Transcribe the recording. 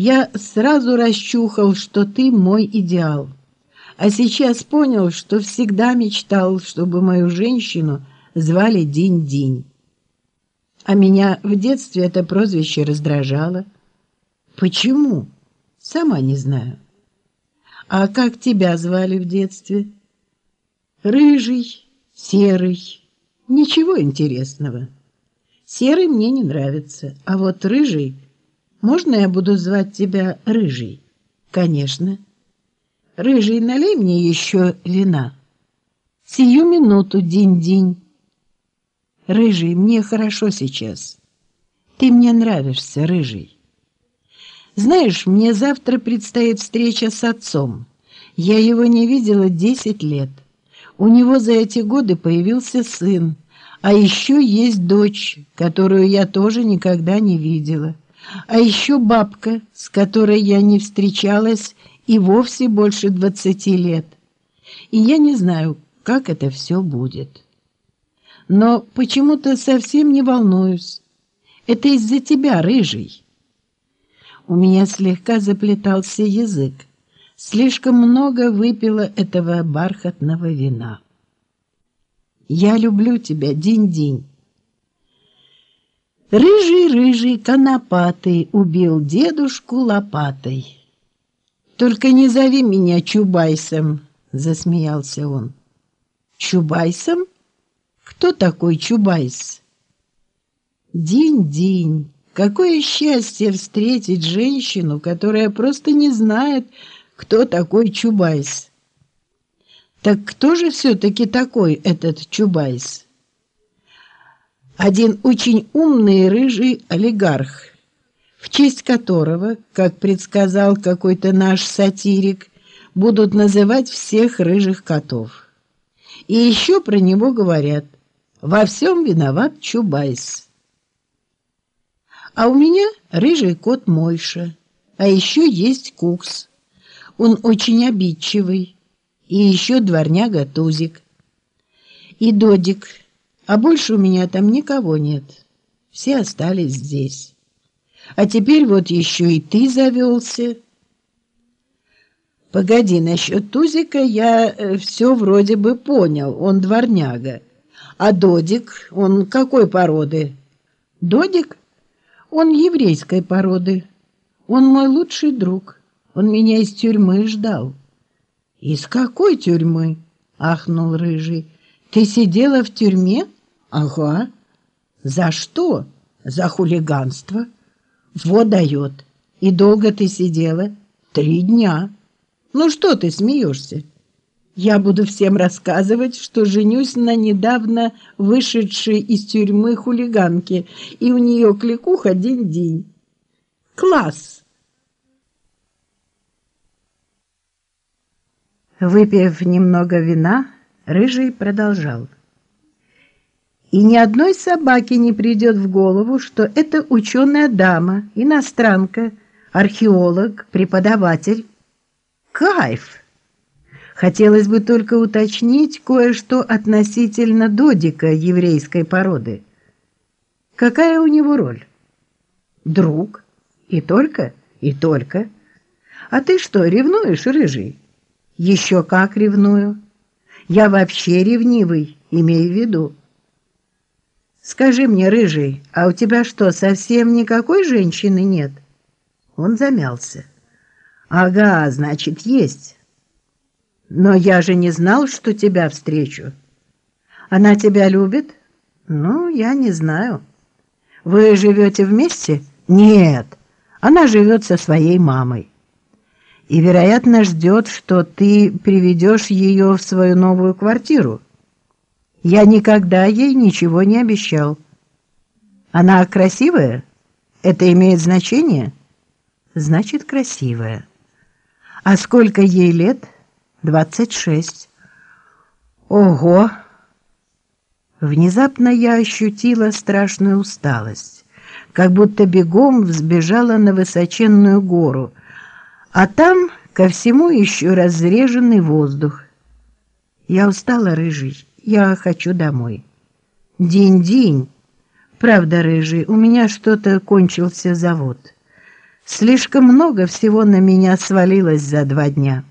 Я сразу расчухал, что ты мой идеал. А сейчас понял, что всегда мечтал, чтобы мою женщину звали Динь-Динь. А меня в детстве это прозвище раздражало. Почему? Сама не знаю. А как тебя звали в детстве? Рыжий, серый. Ничего интересного. Серый мне не нравится, а вот рыжий... Можно я буду звать тебя Рыжий? Конечно. Рыжий, налей мне еще вина. Сию минуту, динь-динь. Рыжий, мне хорошо сейчас. Ты мне нравишься, Рыжий. Знаешь, мне завтра предстоит встреча с отцом. Я его не видела десять лет. У него за эти годы появился сын, а еще есть дочь, которую я тоже никогда не видела. А еще бабка, с которой я не встречалась и вовсе больше двадцати лет. И я не знаю, как это все будет. Но почему-то совсем не волнуюсь. Это из-за тебя, рыжий. У меня слегка заплетался язык. Слишком много выпила этого бархатного вина. Я люблю тебя, динь-динь. Рыжий-рыжий конопатый убил дедушку лопатой. «Только не зови меня Чубайсом», — засмеялся он. «Чубайсом? Кто такой Чубайс?» «Динь-динь, какое счастье встретить женщину, которая просто не знает, кто такой Чубайс». «Так кто же все-таки такой этот Чубайс?» Один очень умный рыжий олигарх, в честь которого, как предсказал какой-то наш сатирик, будут называть всех рыжих котов. И еще про него говорят «Во всем виноват Чубайс». А у меня рыжий кот Мойша, а еще есть Кукс. Он очень обидчивый. И еще дворняга Тузик. И Додик – а больше у меня там никого нет. Все остались здесь. А теперь вот еще и ты завелся. Погоди, насчет Тузика я э, все вроде бы понял, он дворняга. А Додик, он какой породы? Додик? Он еврейской породы. Он мой лучший друг. Он меня из тюрьмы ждал. Из какой тюрьмы? Ахнул Рыжий. Ты сидела в тюрьме? Ага. За что? За хулиганство. Вот дает. И долго ты сидела? Три дня. Ну что ты смеешься? Я буду всем рассказывать, что женюсь на недавно вышедшей из тюрьмы хулиганке, и у нее кликуха день-день. Класс! Выпив немного вина, Рыжий продолжал. И ни одной собаке не придет в голову, что это ученая дама, иностранка, археолог, преподаватель. Кайф! Хотелось бы только уточнить кое-что относительно Додика еврейской породы. Какая у него роль? Друг. И только, и только. А ты что, ревнуешь, рыжий? Еще как ревную. Я вообще ревнивый, имею в виду. Скажи мне, рыжий, а у тебя что, совсем никакой женщины нет? Он замялся. Ага, значит, есть. Но я же не знал, что тебя встречу. Она тебя любит? Ну, я не знаю. Вы живете вместе? Нет, она живет со своей мамой. И, вероятно, ждет, что ты приведешь ее в свою новую квартиру. Я никогда ей ничего не обещал. Она красивая? Это имеет значение? Значит, красивая. А сколько ей лет? Двадцать шесть. Ого! Внезапно я ощутила страшную усталость, как будто бегом взбежала на высоченную гору, а там ко всему еще разреженный воздух. Я устала, рыжий. Я хочу домой. День-день. Правда, рыжий, у меня что-то кончился завод. Слишком много всего на меня свалилось за два дня.